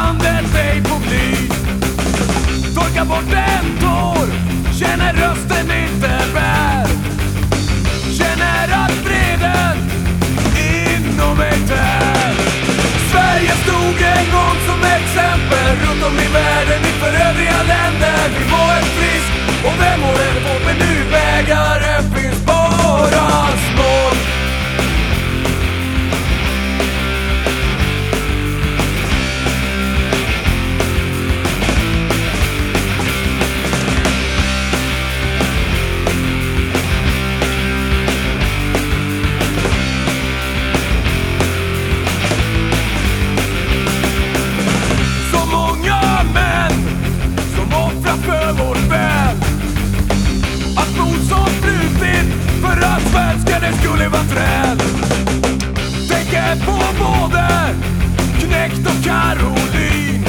down that faithful. Det skulle vara träd Tänker på både Knäckt och Caroline.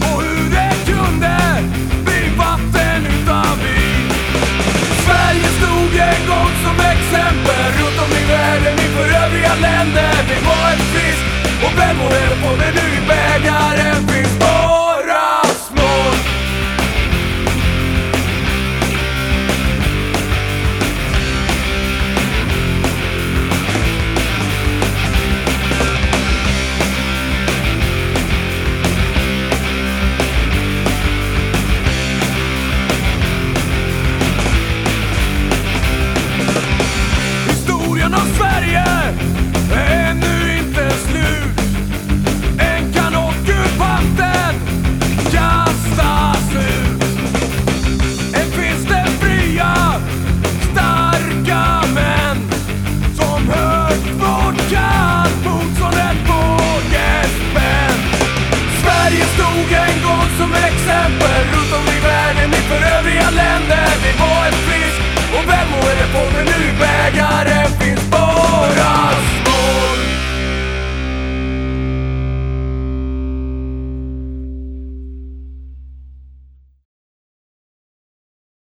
Och hur det kunde bli vatten utan vin. Sverige stod en gång som exempel. Runt om i världen inför övriga länder. Vi var ett fisk och vem på det